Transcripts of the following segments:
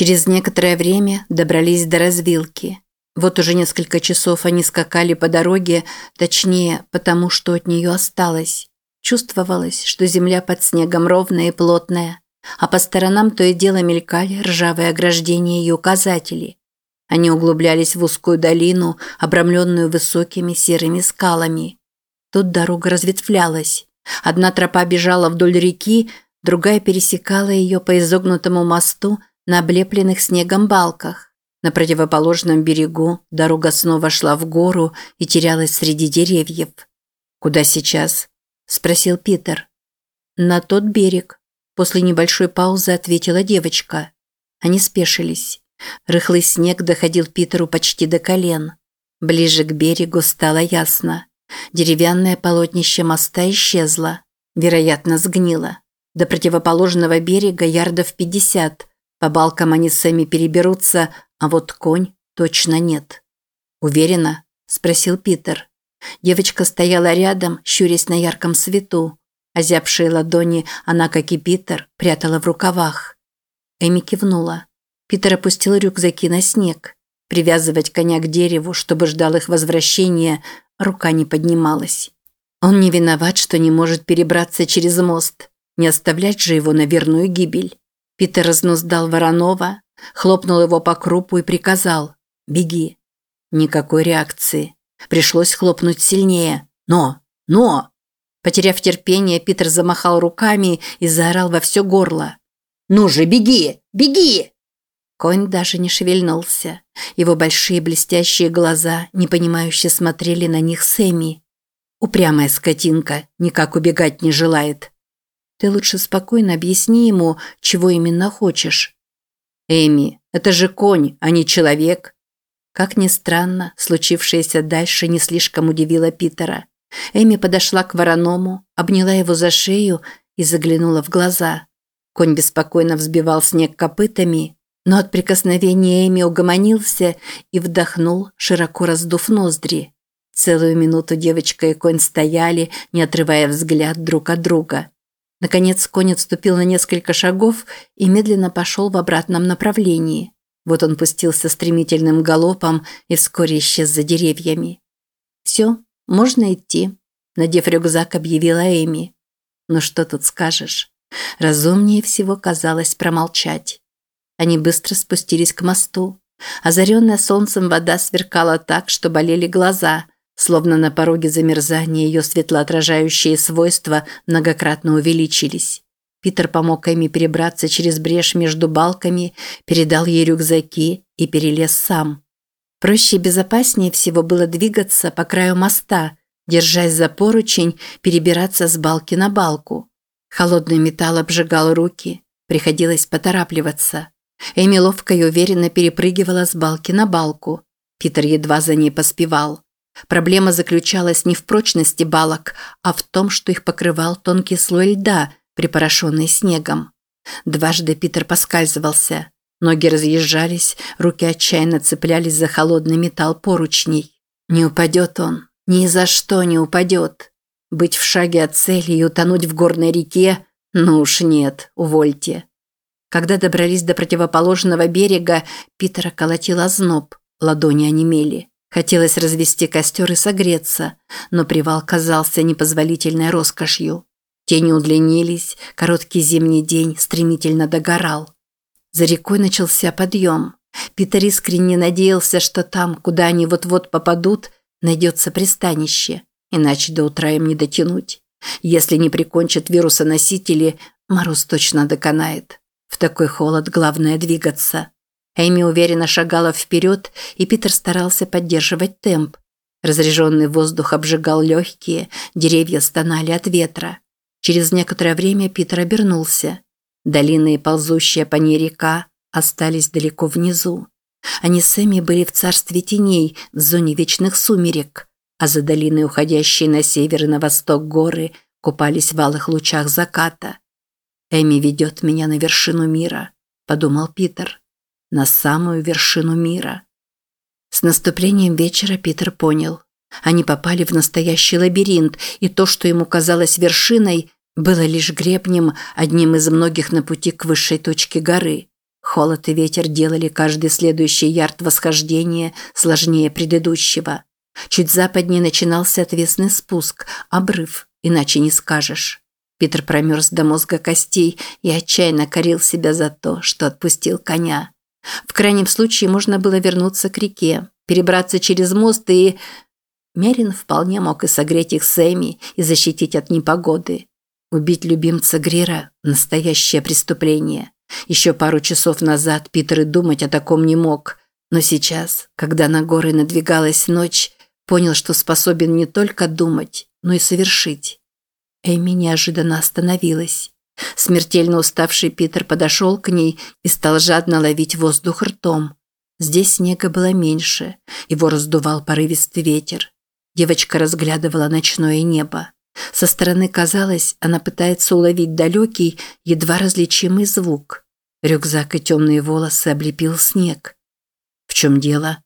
Через некоторое время добрались до развилки. Вот уже несколько часов они скакали по дороге, точнее, потому что от нее осталось. Чувствовалось, что земля под снегом ровная и плотная, а по сторонам то и дело мелькали ржавые ограждения и указатели. Они углублялись в узкую долину, обрамленную высокими серыми скалами. Тут дорога разветвлялась. Одна тропа бежала вдоль реки, другая пересекала ее по изогнутому мосту на облепленных снегом балках. На противоположном берегу дорога снова шла в гору и терялась среди деревьев. «Куда сейчас?» – спросил Питер. «На тот берег», – после небольшой паузы ответила девочка. Они спешились. Рыхлый снег доходил Питеру почти до колен. Ближе к берегу стало ясно. Деревянное полотнище моста исчезло. Вероятно, сгнило. До противоположного берега ярдов пятьдесят. По балкам они сами переберутся, а вот конь точно нет. «Уверена?» – спросил Питер. Девочка стояла рядом, щурясь на ярком свету. Озябшие ладони она, как и Питер, прятала в рукавах. Эми кивнула. Питер опустил рюкзаки на снег. Привязывать коня к дереву, чтобы ждал их возвращения, рука не поднималась. Он не виноват, что не может перебраться через мост. Не оставлять же его на верную гибель. Питер разнуздал Воронова, хлопнул его по крупу и приказал «Беги». Никакой реакции. Пришлось хлопнуть сильнее. «Но! Но!» Потеряв терпение, Питер замахал руками и заорал во все горло. «Ну же, беги! Беги!» Конь даже не шевельнулся. Его большие блестящие глаза непонимающе смотрели на них Сэмми. Упрямая скотинка, никак убегать не желает. Ты лучше спокойно объясни ему, чего именно хочешь. Эми, это же конь, а не человек. Как ни странно, случившееся дальше не слишком удивило Питера. Эми подошла к вороному, обняла его за шею и заглянула в глаза. Конь беспокойно взбивал снег копытами, но от прикосновения Эми угомонился и вдохнул, широко раздув ноздри. Целую минуту девочка и конь стояли, не отрывая взгляд друг от друга. Наконец конь отступил на несколько шагов и медленно пошел в обратном направлении. Вот он пустился стремительным галопом и вскоре исчез за деревьями. «Все, можно идти», – надев рюкзак, объявила Эми. «Ну что тут скажешь?» Разумнее всего казалось промолчать. Они быстро спустились к мосту. Озаренная солнцем вода сверкала так, что болели глаза, словно на пороге замерзания ее светлоотражающие свойства многократно увеличились. Питер помог Эми перебраться через брешь между балками, передал ей рюкзаки и перелез сам. Проще и безопаснее всего было двигаться по краю моста, держась за поручень, перебираться с балки на балку. Холодный металл обжигал руки, приходилось поторапливаться. Эми ловко и уверенно перепрыгивала с балки на балку. Питер едва за ней поспевал. Проблема заключалась не в прочности балок, а в том, что их покрывал тонкий слой льда, припорошенный снегом. Дважды Питер поскальзывался. Ноги разъезжались, руки отчаянно цеплялись за холодный металл поручней. Не упадет он, ни за что не упадет. Быть в шаге от цели и утонуть в горной реке? Ну уж нет, увольте. Когда добрались до противоположного берега, Питера колотил озноб, ладони онемели. Хотелось развести костер и согреться, но привал казался непозволительной роскошью. Тени удлинились, короткий зимний день стремительно догорал. За рекой начался подъем. Питер искренне надеялся, что там, куда они вот-вот попадут, найдется пристанище, иначе до утра им не дотянуть. Если не прикончат вирусоносители, мороз точно доконает. В такой холод главное двигаться. Эми уверенно шагала вперед, и Питер старался поддерживать темп. Разреженный воздух обжигал легкие, деревья стонали от ветра. Через некоторое время Питер обернулся. Долины и ползущая по ней река остались далеко внизу. Они с Эми были в царстве теней, в зоне вечных сумерек, а за долиной, уходящей на север и на восток горы, купались в алых лучах заката. «Эми ведет меня на вершину мира», – подумал Питер. «На самую вершину мира». С наступлением вечера Питер понял. Они попали в настоящий лабиринт, и то, что ему казалось вершиной, было лишь гребнем, одним из многих на пути к высшей точке горы. Холод и ветер делали каждый следующий ярд восхождения сложнее предыдущего. Чуть западнее начинался отвесный спуск, обрыв, иначе не скажешь. Питер промерз до мозга костей и отчаянно корил себя за то, что отпустил коня. В крайнем случае можно было вернуться к реке, перебраться через мост и... Мерин вполне мог и согреть их Эми и защитить от непогоды. Убить любимца Грира – настоящее преступление. Еще пару часов назад Питер и думать о таком не мог, но сейчас, когда на горы надвигалась ночь, понял, что способен не только думать, но и совершить. Эми неожиданно остановилась. Смертельно уставший Питер подошел к ней и стал жадно ловить воздух ртом. Здесь снега было меньше, его раздувал порывистый ветер. Девочка разглядывала ночное небо. Со стороны казалось, она пытается уловить далекий, едва различимый звук. Рюкзак и темные волосы облепил снег. В чем дело?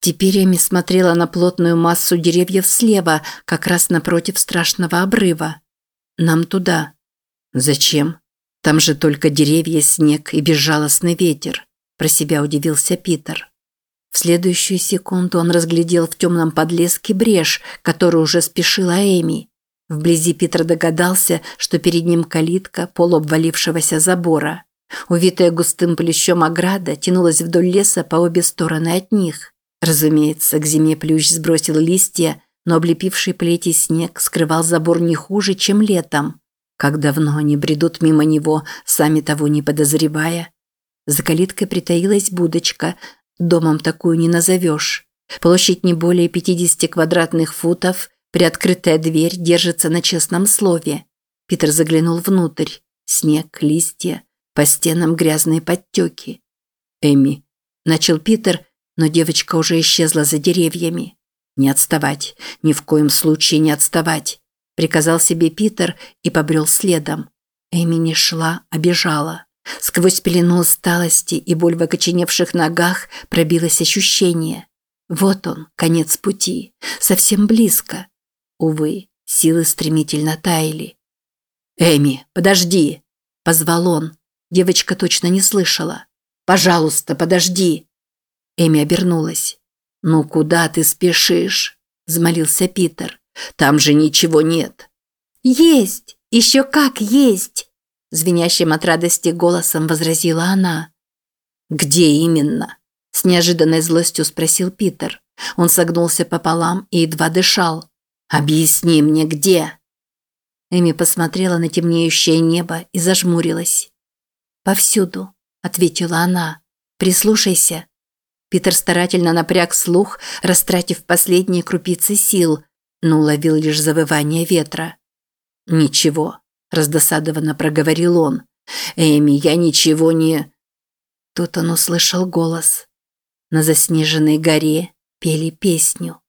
Теперь Эми смотрела на плотную массу деревьев слева, как раз напротив страшного обрыва. Нам туда. Зачем? Там же только деревья, снег и безжалостный ветер. Про себя удивился Питер. В следующую секунду он разглядел в темном подлеске брешь, которую уже спешила Эми. Вблизи Питер догадался, что перед ним калитка полуобвалившегося забора. Увитая густым плющом ограда тянулась вдоль леса по обе стороны от них. Разумеется, к зиме плющ сбросил листья, но облепивший плети снег скрывал забор не хуже, чем летом. Как давно они бредут мимо него, сами того не подозревая. За калиткой притаилась будочка, домом такую не назовешь. Площадь не более 50 квадратных футов, приоткрытая дверь держится на честном слове. Питер заглянул внутрь. Снег, листья, по стенам грязные подтеки. «Эми», – начал Питер – но девочка уже исчезла за деревьями. «Не отставать, ни в коем случае не отставать», – приказал себе Питер и побрел следом. Эми не шла, а бежала. Сквозь пелену усталости и боль в окоченевших ногах пробилось ощущение. Вот он, конец пути, совсем близко. Увы, силы стремительно таяли. «Эми, подожди!» – позвал он. Девочка точно не слышала. «Пожалуйста, подожди!» Эми обернулась. «Ну куда ты спешишь?» – взмолился Питер. «Там же ничего нет». «Есть! Еще как есть!» – звенящим от радости голосом возразила она. «Где именно?» – с неожиданной злостью спросил Питер. Он согнулся пополам и едва дышал. «Объясни мне, где?» Эми посмотрела на темнеющее небо и зажмурилась. «Повсюду», – ответила она. «Прислушайся». Питер старательно напряг слух, растратив последние крупицы сил, но уловил лишь завывание ветра. «Ничего», – раздосадованно проговорил он. «Эми, я ничего не...» Тут он услышал голос. На заснеженной горе пели песню.